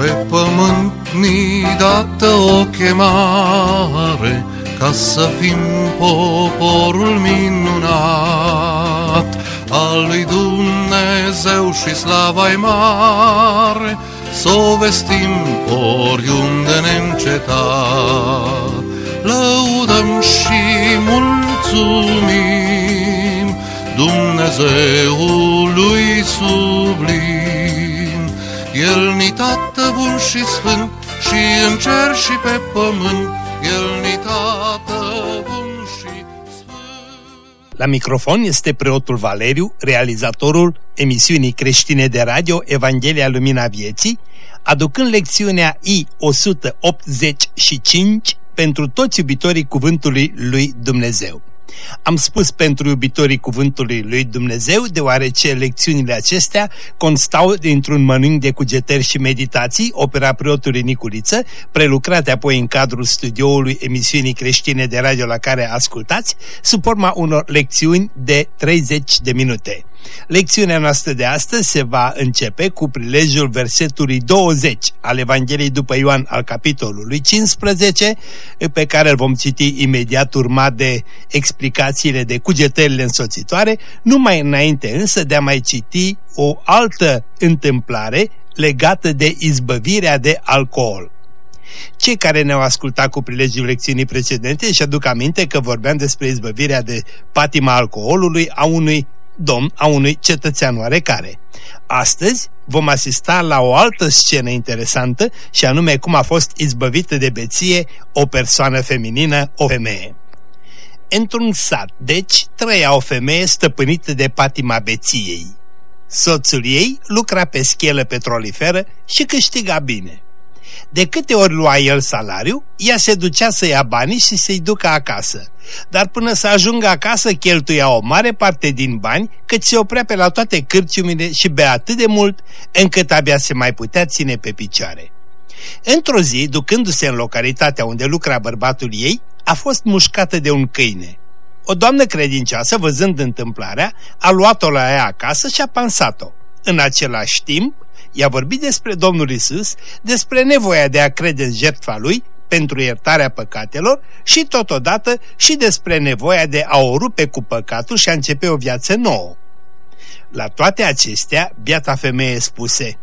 Pe pământ ni dată o chemare ca să fim poporul minunat al lui Dumnezeu și slava mare, să o vestim oriunde neîncetat. Lăudăm și mulțumim Dumnezeului sublim. El ni tată bun și sfânt și în cer și pe pământ, El ni tată bun și sfânt. La microfon este preotul Valeriu, realizatorul emisiunii creștine de radio Evanghelia Lumina Vieții, aducând lecțiunea I-185 pentru toți iubitorii Cuvântului Lui Dumnezeu. Am spus pentru iubitorii Cuvântului Lui Dumnezeu, deoarece lecțiunile acestea constau dintr-un mănânc de cugetări și meditații, opera preotului Niculiță, prelucrate apoi în cadrul studioului emisiunii creștine de radio la care ascultați, sub forma unor lecțiuni de 30 de minute. Lecțiunea noastră de astăzi se va începe cu prilejul versetului 20 al Evangheliei după Ioan al capitolului 15, pe care îl vom citi imediat urmat de explicațiile de cugetările însoțitoare, numai înainte însă de a mai citi o altă întâmplare legată de izbăvirea de alcool. Cei care ne-au ascultat cu prilejul lecțiunii precedente își aduc aminte că vorbeam despre izbăvirea de patima alcoolului a unui domn a unui cetățean oarecare. Astăzi vom asista la o altă scenă interesantă și anume cum a fost izbăvită de beție o persoană feminină, o femeie. Într-un sat, deci, trăia o femeie stăpânită de patima beției. Soțul ei lucra pe schelă petroliferă și câștiga bine. De câte ori lua el salariu, ea se ducea să ia banii și să-i ducă acasă. Dar până să ajungă acasă cheltuia o mare parte din bani, cât se oprea pe la toate cârciumile și bea atât de mult, încât abia se mai putea ține pe picioare. Într-o zi, ducându-se în localitatea unde lucra bărbatul ei, a fost mușcată de un câine. O doamnă credincioasă, văzând întâmplarea, a luat-o la ea acasă și a pansat-o. În același timp, i-a vorbit despre Domnul Isus, despre nevoia de a crede în jertfa Lui pentru iertarea păcatelor și totodată și despre nevoia de a o rupe cu păcatul și a începe o viață nouă. La toate acestea, biata femeie spuse,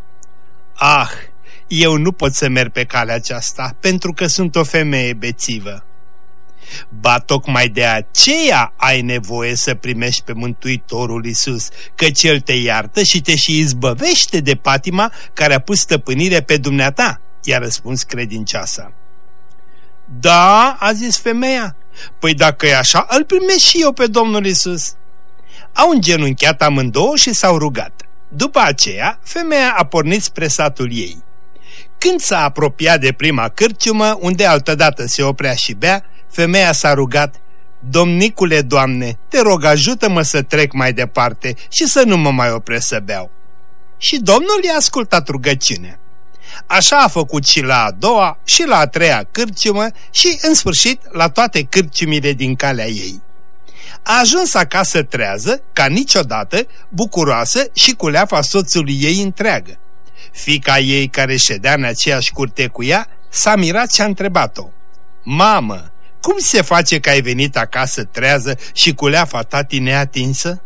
Ah, eu nu pot să merg pe calea aceasta, pentru că sunt o femeie bețivă. Ba tocmai de aceea ai nevoie să primești pe Mântuitorul Isus, căci El te iartă și te și izbăvește de patima care a pus stăpânire pe dumneata, i-a răspuns credincioasa. Da, a zis femeia, păi dacă e așa, îl primesc și eu pe Domnul Isus. Au îngenunchiat amândouă și s-au rugat. După aceea, femeia a pornit spre satul ei. Când s-a apropiat de prima cârciumă, unde altădată se oprea și bea, femeia s-a rugat, Domnicule, Doamne, te rog ajută-mă să trec mai departe și să nu mă mai opresc să beau. Și Domnul i-a ascultat rugăciunea. Așa a făcut și la a doua și la a treia cârciumă și, în sfârșit, la toate cârciumile din calea ei. A ajuns acasă trează, ca niciodată, bucuroasă și cu leafa soțului ei întreagă. Fica ei, care ședea în aceeași curte cu ea, s-a mirat și a întrebat-o. Mamă, cum se face că ai venit acasă trează și cu leafa tati neatinsă?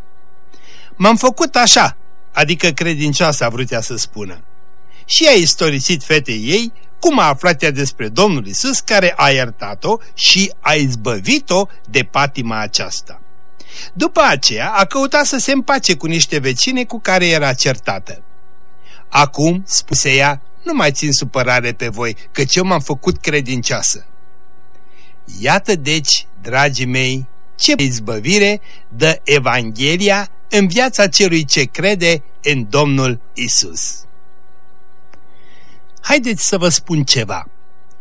M-am făcut așa, adică credincioasa vrutea să spună. Și a istorisit fetei ei cum a aflat ea despre Domnul Isus care a iertat-o și a izbăvit-o de patima aceasta. După aceea a căutat să se împace cu niște vecine cu care era certată. Acum, spuse ea, nu mai țin supărare pe voi, căci eu m-am făcut credincioasă. Iată deci, dragii mei, ce izbăvire dă Evanghelia în viața celui ce crede în Domnul Isus. Haideți să vă spun ceva.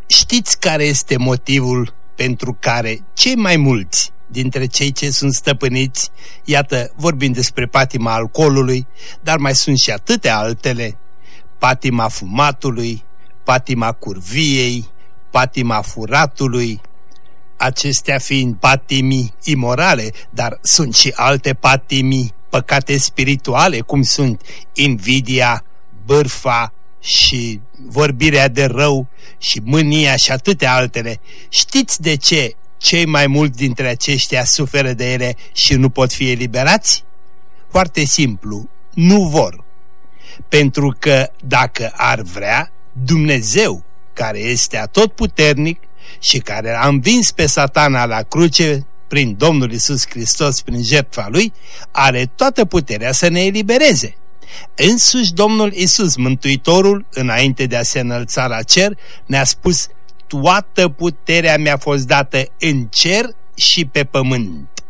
Știți care este motivul pentru care cei mai mulți dintre cei ce sunt stăpâniți, iată, vorbim despre patima alcoolului, dar mai sunt și atâtea altele, patima fumatului, patima curviei, patima furatului, acestea fiind patimi imorale, dar sunt și alte patimi, păcate spirituale, cum sunt invidia, bârfa, și vorbirea de rău și mânia și atâtea altele. Știți de ce cei mai mulți dintre aceștia suferă de ele și nu pot fi eliberați? Foarte simplu, nu vor. Pentru că dacă ar vrea, Dumnezeu, care este atotputernic și care a învins pe satana la cruce prin Domnul Isus Hristos, prin jertfa Lui, are toată puterea să ne elibereze. Însuși Domnul Isus, Mântuitorul, înainte de a se înălța la cer, ne-a spus toată puterea mi-a fost dată în cer și pe pământ.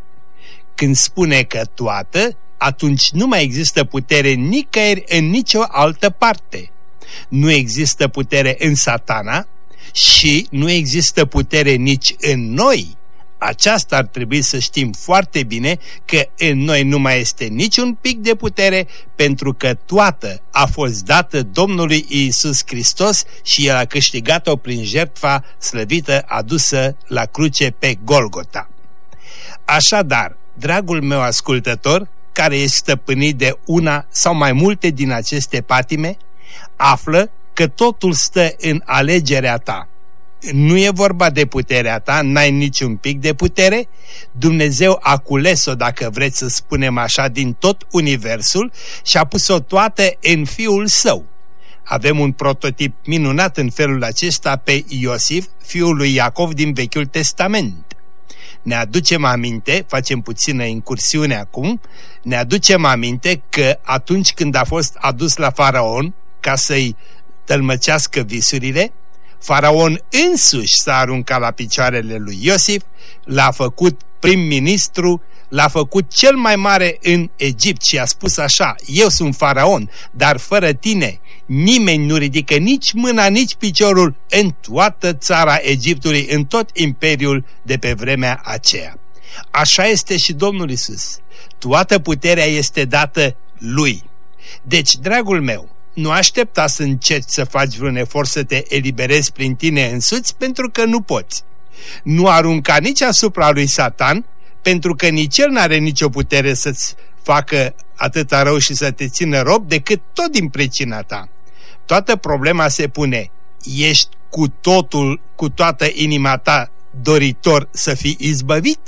Când spune că toată, atunci nu mai există putere nicăieri în nicio altă parte. Nu există putere în satana și nu există putere nici în noi. Aceasta ar trebui să știm foarte bine că în noi nu mai este niciun pic de putere pentru că toată a fost dată Domnului Iisus Hristos și El a câștigat-o prin jertfa slăvită adusă la cruce pe Golgota. Așadar, dragul meu ascultător, care este stăpânit de una sau mai multe din aceste patime, află că totul stă în alegerea ta. Nu e vorba de puterea ta, n-ai niciun pic de putere. Dumnezeu a cules-o, dacă vreți să spunem așa, din tot universul și a pus-o toată în Fiul Său. Avem un prototip minunat în felul acesta pe Iosif, fiul lui Iacov din Vechiul Testament ne aducem aminte, facem puțină incursiune acum, ne aducem aminte că atunci când a fost adus la faraon ca să-i tălmăcească visurile, faraon însuși s-a aruncat la picioarele lui Iosif, l-a făcut prim-ministru, l-a făcut cel mai mare în Egipt și a spus așa, eu sunt faraon, dar fără tine nimeni nu ridică nici mâna, nici piciorul în toată țara Egiptului, în tot imperiul de pe vremea aceea. Așa este și Domnul Isus. Toată puterea este dată Lui. Deci, dragul meu, nu aștepta să încerci să faci vreun efort să te eliberezi prin tine însuți, pentru că nu poți. Nu arunca nici asupra lui Satan, pentru că nici el n-are nicio putere să-ți facă atâta rău și să te țină rob, decât tot din pricina ta toată problema se pune, ești cu totul, cu toată inima ta doritor să fii izbăvit?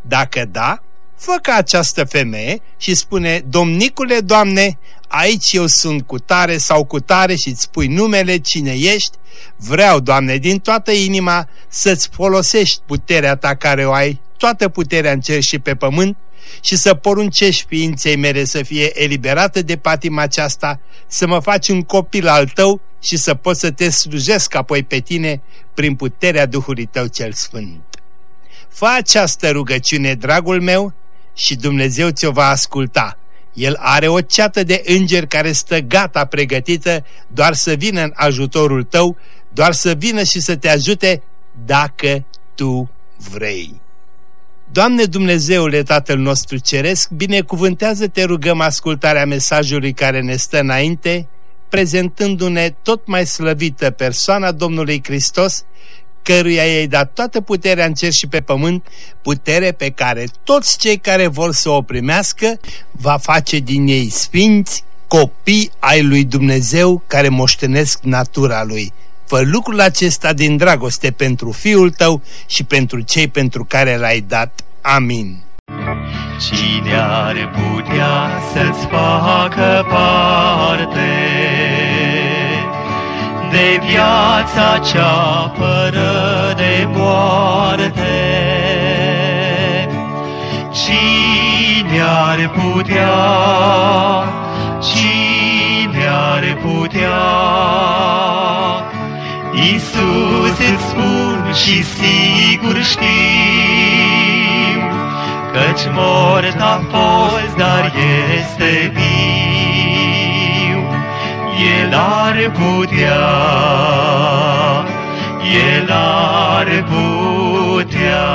Dacă da, fă ca această femeie și spune, Domnicule, Doamne, aici eu sunt cu tare sau cu tare și îți spui numele, cine ești, vreau, Doamne, din toată inima să-ți folosești puterea ta care o ai, toată puterea în cer și pe pământ, și să poruncești ființei mele să fie eliberată de patima aceasta, să mă faci un copil al tău și să pot să te slujesc apoi pe tine prin puterea Duhului tău cel Sfânt. Fă această rugăciune, dragul meu, și Dumnezeu ți-o va asculta. El are o ceată de îngeri care stă gata pregătită doar să vină în ajutorul tău, doar să vină și să te ajute dacă tu vrei. Doamne Dumnezeule Tatăl nostru Ceresc, binecuvântează-te rugăm ascultarea mesajului care ne stă înainte, prezentându-ne tot mai slăvită persoana Domnului Hristos, căruia i-ai dat toată puterea în cer și pe pământ, putere pe care toți cei care vor să o primească va face din ei sfinți, copii ai lui Dumnezeu care moștenesc natura lui. Fă lucrul acesta din dragoste pentru Fiul tău și pentru cei pentru care l-ai dat. Amin. Cine ar putea să-ți facă parte de viața cea fără de moarte? Cine ar putea, cine ar putea, Iisus îți spun și sigur știu, Căci mort a fost, dar este viu. El ar putea, El ar putea.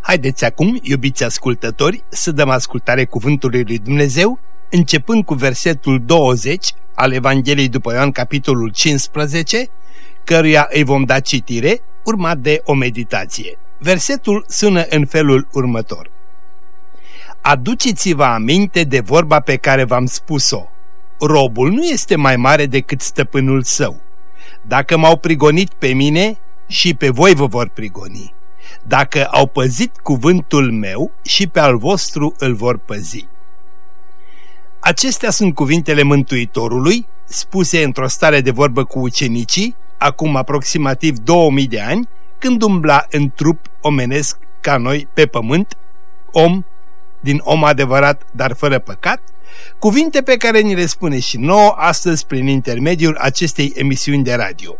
Haideți acum, iubiți ascultători, să dăm ascultare cuvântului lui Dumnezeu, începând cu versetul 20 al Evangheliei după Ioan, capitolul 15, căruia îi vom da citire, urmat de o meditație. Versetul sună în felul următor. Aduceți-vă aminte de vorba pe care v-am spus-o. Robul nu este mai mare decât stăpânul său. Dacă m-au prigonit pe mine, și pe voi vă vor prigoni. Dacă au păzit cuvântul meu, și pe al vostru îl vor păzi. Acestea sunt cuvintele Mântuitorului, spuse într-o stare de vorbă cu ucenicii, acum aproximativ 2000 de ani, când umbla în trup omenesc ca noi pe pământ, om din om adevărat, dar fără păcat, cuvinte pe care ni le spune și nouă astăzi prin intermediul acestei emisiuni de radio.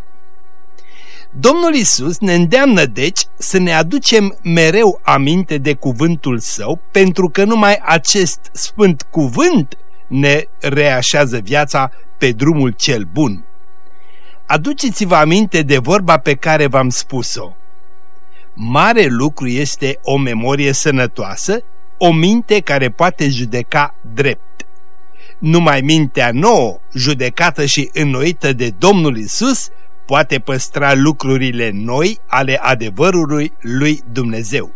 Domnul Isus ne îndeamnă deci să ne aducem mereu aminte de cuvântul său, pentru că numai acest sfânt cuvânt ne reașează viața pe drumul cel bun. Aduceți-vă aminte de vorba pe care v-am spus-o. Mare lucru este o memorie sănătoasă, o minte care poate judeca drept. Numai mintea nouă, judecată și înnoită de Domnul Isus, poate păstra lucrurile noi ale adevărului lui Dumnezeu.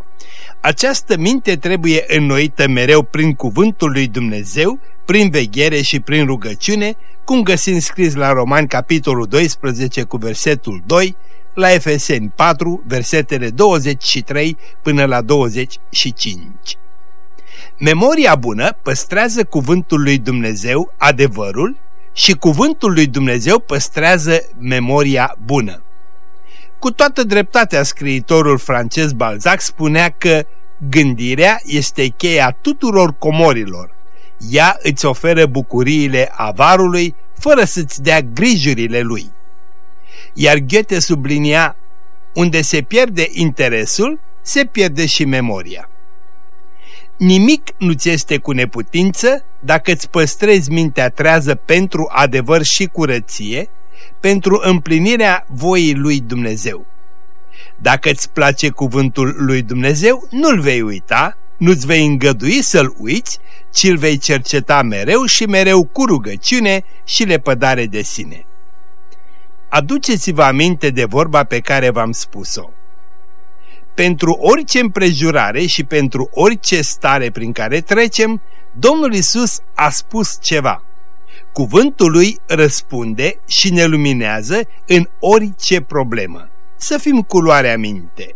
Această minte trebuie înnoită mereu prin cuvântul lui Dumnezeu, prin veghere și prin rugăciune, cum găsim scris la Romani capitolul 12 cu versetul 2, la Efeseni 4, versetele 23 până la 25. Memoria bună păstrează cuvântul lui Dumnezeu, adevărul, și cuvântul lui Dumnezeu păstrează memoria bună. Cu toată dreptatea scriitorul francez Balzac spunea că gândirea este cheia tuturor comorilor. Ea îți oferă bucuriile avarului fără să-ți dea grijurile lui. Iar Goethe sublinia, unde se pierde interesul, se pierde și memoria. Nimic nu ți este cu neputință dacă îți păstrezi mintea trează pentru adevăr și curăție, pentru împlinirea voii lui Dumnezeu. Dacă îți place cuvântul lui Dumnezeu, nu-l vei uita, nu-ți vei îngădui să-l uiți, ci îl vei cerceta mereu și mereu cu rugăciune și lepădare de sine. Aduceți-vă aminte de vorba pe care v-am spus-o. Pentru orice împrejurare și pentru orice stare prin care trecem, Domnul Isus a spus ceva. Cuvântul lui răspunde și ne luminează în orice problemă. Să fim cu luarea minte.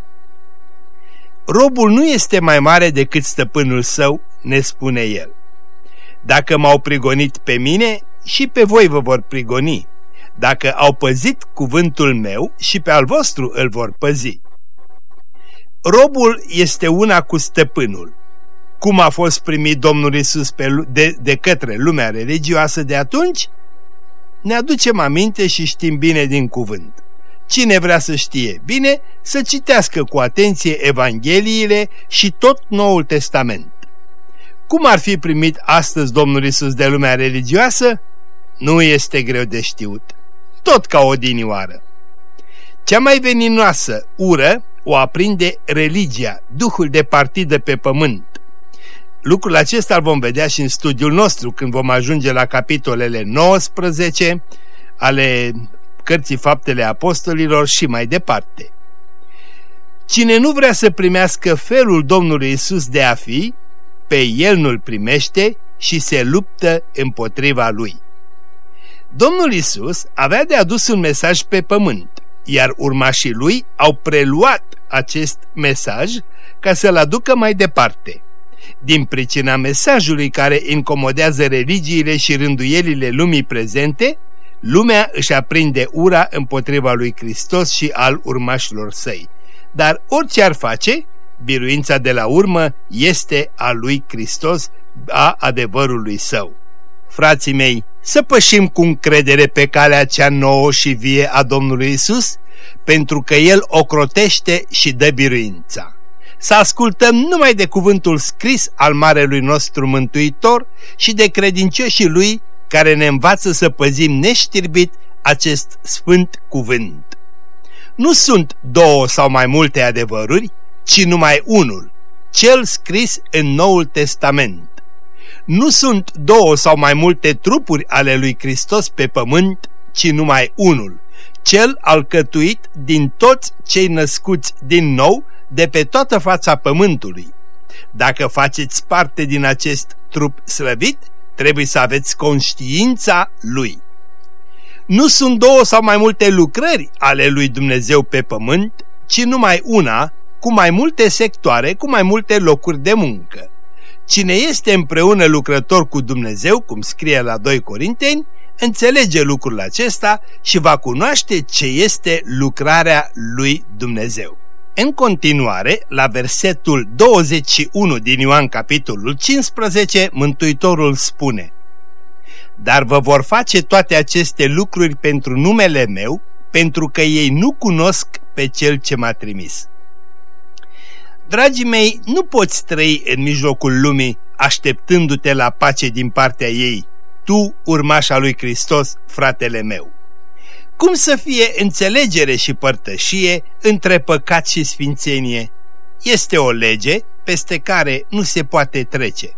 Robul nu este mai mare decât stăpânul său, ne spune el. Dacă m-au prigonit pe mine, și pe voi vă vor prigoni. Dacă au păzit cuvântul meu, și pe al vostru îl vor păzi. Robul este una cu stăpânul. Cum a fost primit Domnul Isus pe, de, de către lumea religioasă de atunci? Ne aducem aminte și știm bine din cuvânt. Cine vrea să știe bine, să citească cu atenție Evangheliile și tot Noul Testament. Cum ar fi primit astăzi Domnul Isus de lumea religioasă? Nu este greu de știut. Tot ca o dinioară. Cea mai veninoasă ură o aprinde religia, duhul de partidă pe pământ. Lucrul acesta îl vom vedea și în studiul nostru când vom ajunge la capitolele 19 ale cărții Faptele Apostolilor și mai departe. Cine nu vrea să primească felul Domnului Isus de a fi, pe el nu-l primește și se luptă împotriva lui. Domnul Isus avea de adus un mesaj pe pământ, iar urmașii lui au preluat acest mesaj ca să-l aducă mai departe. Din pricina mesajului care incomodează religiile și rânduielile lumii prezente, lumea își aprinde ura împotriva lui Hristos și al urmașilor săi. Dar orice ar face, biruința de la urmă este a lui Hristos, a adevărului său. Frații mei, să pășim cu încredere pe calea cea nouă și vie a Domnului Isus, pentru că El ocrotește și dă biruința. Să ascultăm numai de cuvântul scris al Marelui nostru Mântuitor și de credincioșii Lui care ne învață să păzim neștirbit acest sfânt cuvânt. Nu sunt două sau mai multe adevăruri, ci numai unul, cel scris în Noul Testament. Nu sunt două sau mai multe trupuri ale lui Hristos pe pământ, ci numai unul, cel alcătuit din toți cei născuți din nou de pe toată fața pământului. Dacă faceți parte din acest trup slăvit, trebuie să aveți conștiința Lui. Nu sunt două sau mai multe lucrări ale lui Dumnezeu pe pământ, ci numai una, cu mai multe sectoare, cu mai multe locuri de muncă. Cine este împreună lucrător cu Dumnezeu, cum scrie la 2 Corinteni, înțelege lucrul acesta și va cunoaște ce este lucrarea lui Dumnezeu. În continuare, la versetul 21 din Ioan capitolul 15, Mântuitorul spune Dar vă vor face toate aceste lucruri pentru numele meu, pentru că ei nu cunosc pe Cel ce m-a trimis. Dragii mei, nu poți trăi în mijlocul lumii așteptându-te la pace din partea ei, tu, urmașa lui Hristos, fratele meu. Cum să fie înțelegere și părtășie între păcat și sfințenie? Este o lege peste care nu se poate trece.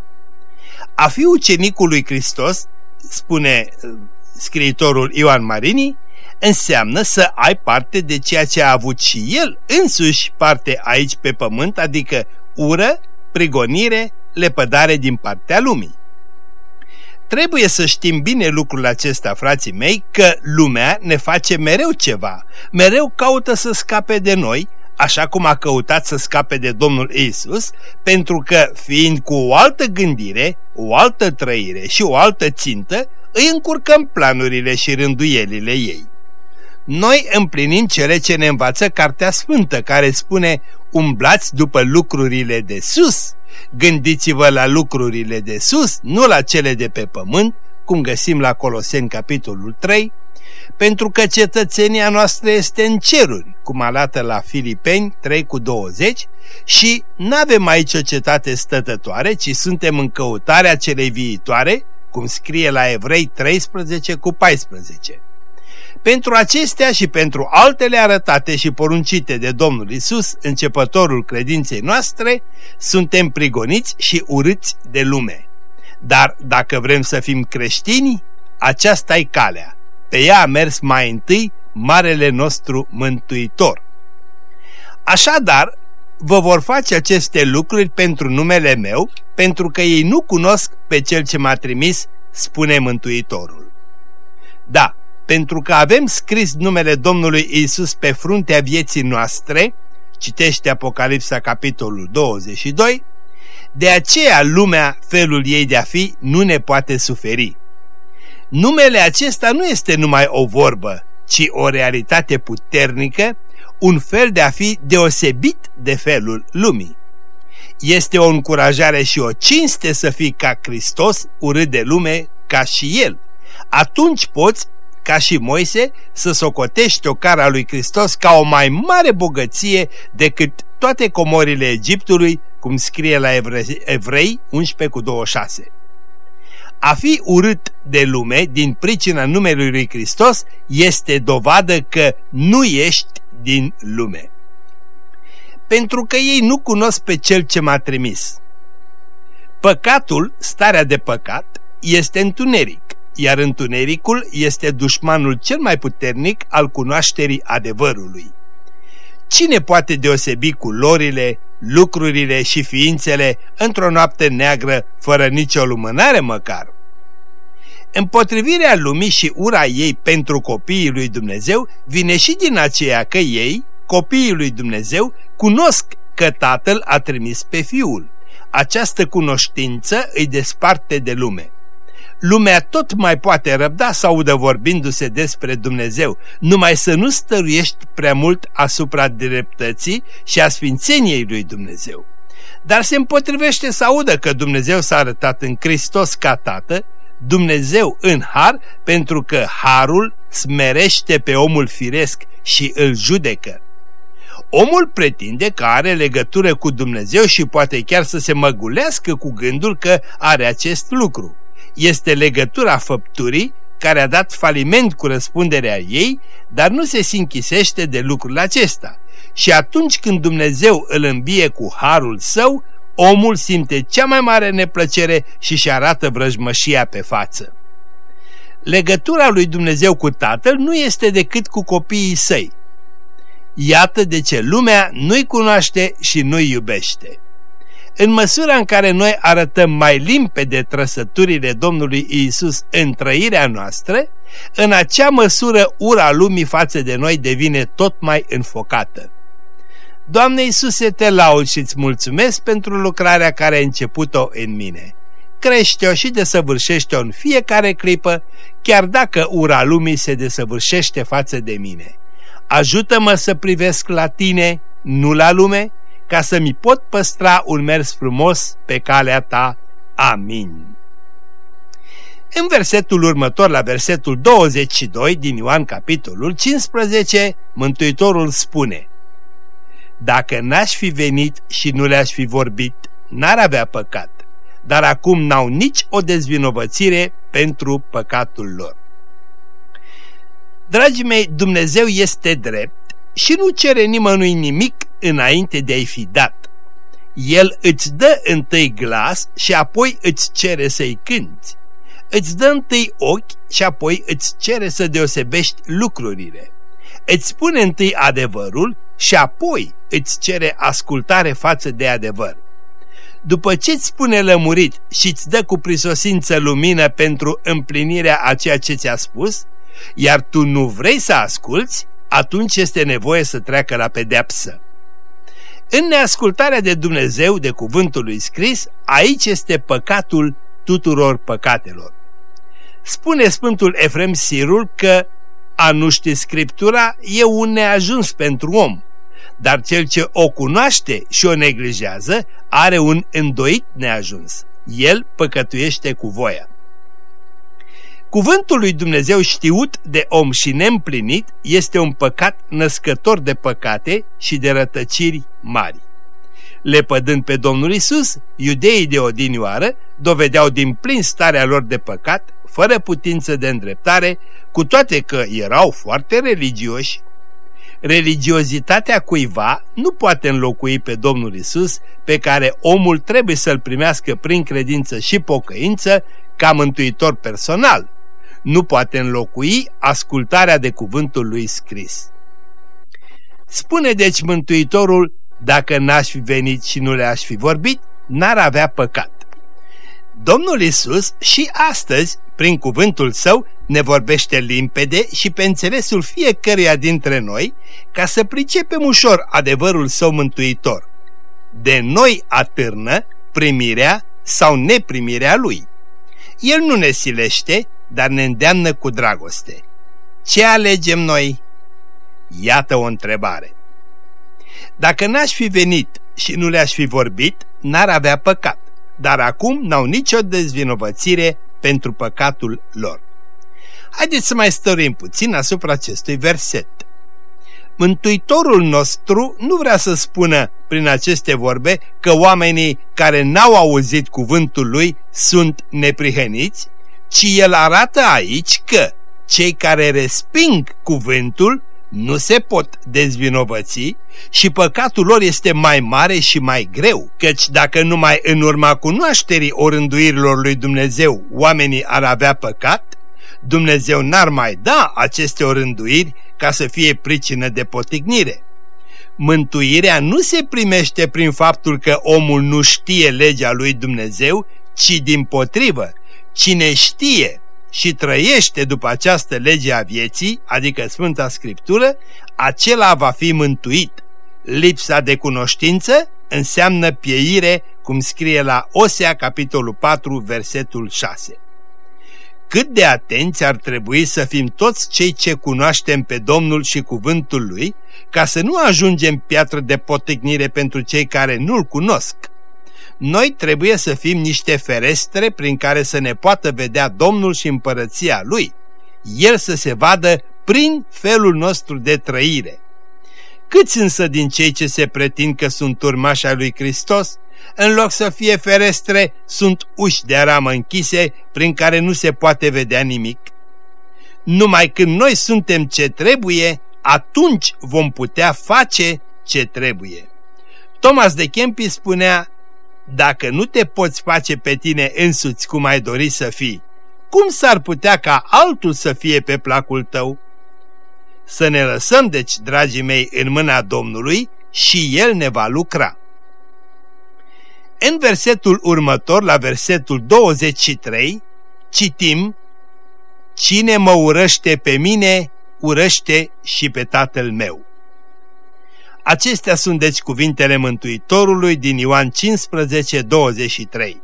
A fi ucenicul lui Hristos, spune uh, scriitorul Ioan Marini, înseamnă să ai parte de ceea ce a avut și el însuși parte aici pe pământ, adică ură, prigonire, lepădare din partea lumii. Trebuie să știm bine lucrul acesta, frații mei, că lumea ne face mereu ceva, mereu caută să scape de noi, așa cum a căutat să scape de Domnul Isus, pentru că, fiind cu o altă gândire, o altă trăire și o altă țintă, îi încurcăm planurile și rânduielile ei. Noi împlinim cele ce ne învață Cartea Sfântă, care spune, umblați după lucrurile de sus, Gândiți-vă la lucrurile de sus, nu la cele de pe pământ, cum găsim la Coloseni capitolul 3, pentru că cetățenia noastră este în ceruri, cum arată la Filipeni 3 cu 20, și nu avem aici o cetate stătătoare, ci suntem în căutarea celei viitoare, cum scrie la Evrei 13 cu 14. Pentru acestea și pentru altele arătate și poruncite de Domnul Isus, începătorul credinței noastre, suntem prigoniți și urâți de lume. Dar dacă vrem să fim creștini, aceasta e calea. Pe ea a mers mai întâi Marele nostru Mântuitor. Așadar, vă vor face aceste lucruri pentru numele meu, pentru că ei nu cunosc pe Cel ce m-a trimis, spune Mântuitorul. Da, pentru că avem scris numele Domnului Isus pe fruntea vieții noastre, citește Apocalipsa capitolul 22, de aceea lumea, felul ei de a fi, nu ne poate suferi. Numele acesta nu este numai o vorbă, ci o realitate puternică, un fel de a fi deosebit de felul lumii. Este o încurajare și o cinste să fii ca Hristos, urât de lume, ca și El. Atunci poți ca și Moise, să socotești o cara lui Hristos ca o mai mare bogăție decât toate comorile Egiptului, cum scrie la Evrei, Evrei 11 cu 26. A fi urât de lume din pricina numelui lui Hristos este dovadă că nu ești din lume. Pentru că ei nu cunosc pe Cel ce m-a trimis. Păcatul, starea de păcat, este întuneric iar întunericul este dușmanul cel mai puternic al cunoașterii adevărului. Cine poate deosebi culorile, lucrurile și ființele într-o noapte neagră fără nicio lumânare măcar? Împotrivirea lumii și ura ei pentru copiii lui Dumnezeu vine și din aceea că ei, copiii lui Dumnezeu, cunosc că Tatăl a trimis pe Fiul. Această cunoștință îi desparte de lume lumea tot mai poate răbda să audă vorbindu-se despre Dumnezeu, numai să nu stăruiești prea mult asupra dreptății și a sfințeniei lui Dumnezeu. Dar se împotrivește să audă că Dumnezeu s-a arătat în Hristos ca Tată, Dumnezeu în har, pentru că harul smerește pe omul firesc și îl judecă. Omul pretinde că are legătură cu Dumnezeu și poate chiar să se măgulească cu gândul că are acest lucru este legătura făpturii care a dat faliment cu răspunderea ei, dar nu se sinchisește de lucrul acesta. Și atunci când Dumnezeu îl îmbie cu harul său, omul simte cea mai mare neplăcere și și arată vrăjmășia pe față. Legătura lui Dumnezeu cu Tatăl nu este decât cu copiii săi. Iată de ce lumea nu-i cunoaște și nu-i iubește. În măsura în care noi arătăm mai limpede trăsăturile Domnului Isus în trăirea noastră, în acea măsură ura lumii față de noi devine tot mai înfocată. Doamne Iisuse, te laud și îți mulțumesc pentru lucrarea care ai început-o în mine. Crește-o și desăvârșește-o în fiecare clipă, chiar dacă ura lumii se desăvârșește față de mine. Ajută-mă să privesc la tine, nu la lume, ca să mi pot păstra un mers frumos pe calea ta. Amin. În versetul următor, la versetul 22 din Ioan capitolul 15, Mântuitorul spune Dacă n-aș fi venit și nu le-aș fi vorbit, n-ar avea păcat, dar acum n-au nici o dezvinovățire pentru păcatul lor. Dragii mei, Dumnezeu este drept și nu cere nimănui nimic înainte de a-i fi dat. El îți dă întâi glas și apoi îți cere să-i cânti. Îți dă întâi ochi și apoi îți cere să deosebești lucrurile. Îți spune întâi adevărul și apoi îți cere ascultare față de adevăr. După ce îți spune lămurit și îți dă cu prisosință lumină pentru împlinirea a ceea ce ți-a spus, iar tu nu vrei să asculți, atunci este nevoie să treacă la pedeapsă. În neascultarea de Dumnezeu, de cuvântul lui scris, aici este păcatul tuturor păcatelor. Spune Sfântul Efrem Sirul că a nu ști Scriptura e un neajuns pentru om, dar cel ce o cunoaște și o neglijează are un îndoit neajuns. El păcătuiește cu voia. Cuvântul lui Dumnezeu știut de om și neîmplinit este un păcat născător de păcate și de rătăciri mari. Lepădând pe Domnul Isus, iudeii de odinioară dovedeau din plin starea lor de păcat, fără putință de îndreptare, cu toate că erau foarte religioși. Religiozitatea cuiva nu poate înlocui pe Domnul Isus, pe care omul trebuie să-l primească prin credință și pocăință ca mântuitor personal, nu poate înlocui ascultarea de cuvântul lui scris. Spune deci Mântuitorul, dacă n-aș fi venit și nu le-aș fi vorbit, n-ar avea păcat. Domnul Isus și astăzi, prin cuvântul său, ne vorbește limpede și pe înțelesul fiecăruia dintre noi, ca să pricepem ușor adevărul său mântuitor. De noi atârnă primirea sau neprimirea lui. El nu ne silește, dar ne îndeamnă cu dragoste. Ce alegem noi? Iată o întrebare. Dacă n-aș fi venit și nu le-aș fi vorbit, n-ar avea păcat, dar acum n-au nicio dezvinovățire pentru păcatul lor. Haideți să mai stărim puțin asupra acestui verset. Mântuitorul nostru nu vrea să spună prin aceste vorbe că oamenii care n-au auzit cuvântul lui sunt neprihăniți, ci el arată aici că cei care resping cuvântul nu se pot dezvinovăți și păcatul lor este mai mare și mai greu, căci dacă numai în urma cunoașterii orânduirilor lui Dumnezeu oamenii ar avea păcat, Dumnezeu n-ar mai da aceste orânduiri ca să fie pricină de potignire. Mântuirea nu se primește prin faptul că omul nu știe legea lui Dumnezeu, ci din potrivă, Cine știe și trăiește după această lege a vieții, adică Sfânta Scriptură, acela va fi mântuit. Lipsa de cunoștință înseamnă pieire, cum scrie la Osea, capitolul 4, versetul 6. Cât de atenți ar trebui să fim toți cei ce cunoaștem pe Domnul și cuvântul Lui, ca să nu ajungem piatră de potignire pentru cei care nu-L cunosc, noi trebuie să fim niște ferestre prin care să ne poată vedea Domnul și împărăția Lui, El să se vadă prin felul nostru de trăire. Câți însă din cei ce se pretind că sunt urmași al lui Hristos, în loc să fie ferestre, sunt uși de aramă închise prin care nu se poate vedea nimic? Numai când noi suntem ce trebuie, atunci vom putea face ce trebuie. Thomas de Kempis spunea, dacă nu te poți face pe tine însuți cum ai dori să fii, cum s-ar putea ca altul să fie pe placul tău? Să ne lăsăm, deci, dragii mei, în mâna Domnului și El ne va lucra. În versetul următor, la versetul 23, citim Cine mă urăște pe mine, urăște și pe tatăl meu. Acestea sunt deci cuvintele Mântuitorului din Ioan 15, 23.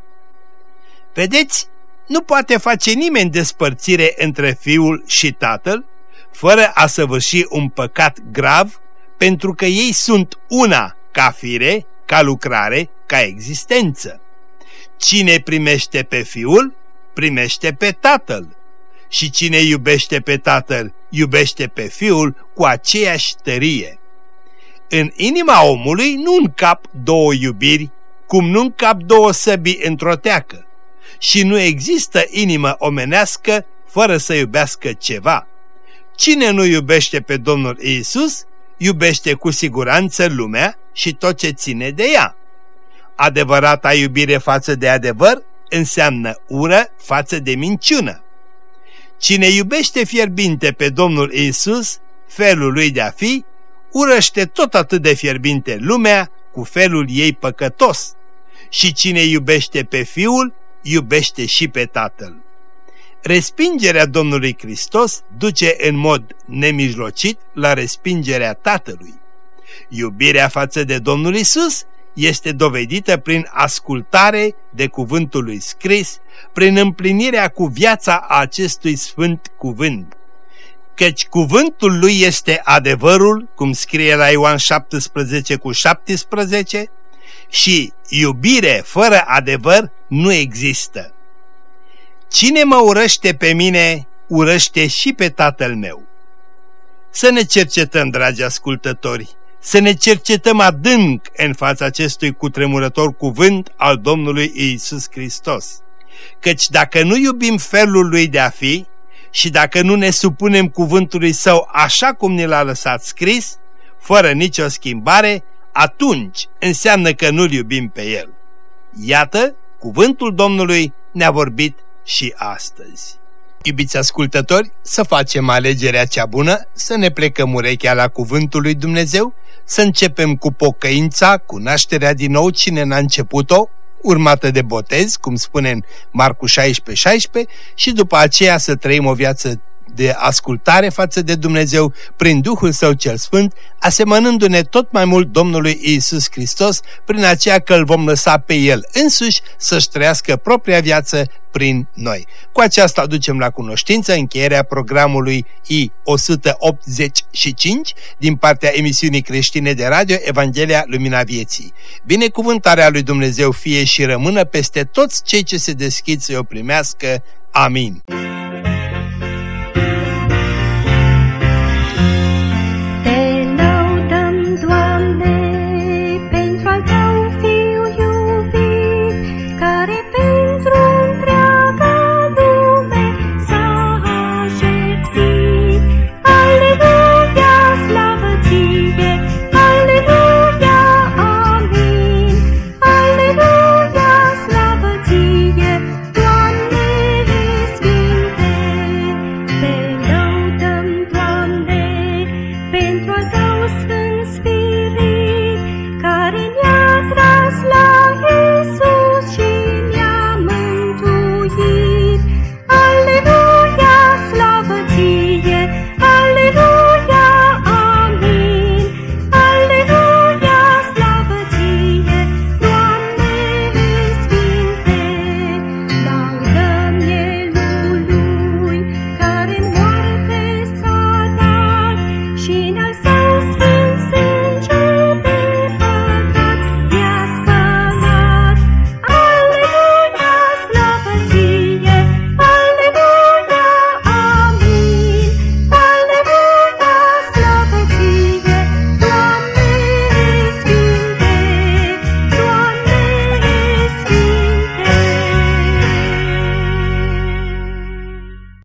Vedeți, nu poate face nimeni despărțire între fiul și tatăl, fără a săvârși un păcat grav, pentru că ei sunt una ca fire, ca lucrare, ca existență. Cine primește pe fiul, primește pe tatăl. Și cine iubește pe tatăl, iubește pe fiul cu aceeași tărie. În inima omului nu încap două iubiri, cum nu încap două săbi într-o teacă. Și nu există inimă omenească fără să iubească ceva. Cine nu iubește pe Domnul Isus, iubește cu siguranță lumea și tot ce ține de ea. Adevărata iubire față de adevăr înseamnă ură față de minciună. Cine iubește fierbinte pe Domnul Isus, felul lui de a fi, urăște tot atât de fierbinte lumea cu felul ei păcătos. Și cine iubește pe Fiul, iubește și pe Tatăl. Respingerea Domnului Hristos duce în mod nemijlocit la respingerea Tatălui. Iubirea față de Domnul Isus este dovedită prin ascultare de cuvântul lui scris, prin împlinirea cu viața acestui sfânt cuvânt. Căci cuvântul lui este adevărul, cum scrie la Ioan 17 cu 17, și iubire fără adevăr nu există. Cine mă urăște pe mine, urăște și pe tatăl meu. Să ne cercetăm, dragi ascultători, să ne cercetăm adânc în fața acestui cutremurător cuvânt al Domnului Iisus Hristos. Căci dacă nu iubim felul lui de a fi și dacă nu ne supunem cuvântului său așa cum ne l-a lăsat scris, fără nicio schimbare, atunci înseamnă că nu-L iubim pe El. Iată, cuvântul Domnului ne-a vorbit și astăzi. Iubiți ascultători, să facem alegerea cea bună, să ne plecăm urechea la cuvântul lui Dumnezeu, să începem cu pocăința, cu nașterea din nou cine n-a început-o, urmată de botez, cum spune în Marcu 16-16, și după aceea să trăim o viață de ascultare față de Dumnezeu prin Duhul Său cel Sfânt, asemănându-ne tot mai mult Domnului Isus Hristos, prin aceea că îl vom lăsa pe El însuși să-și trăiască propria viață prin noi. Cu aceasta aducem la cunoștință încheierea programului I-185 din partea emisiunii creștine de radio Evanghelia Lumina Vieții. Binecuvântarea lui Dumnezeu fie și rămână peste toți cei ce se deschid să o primească. Amin.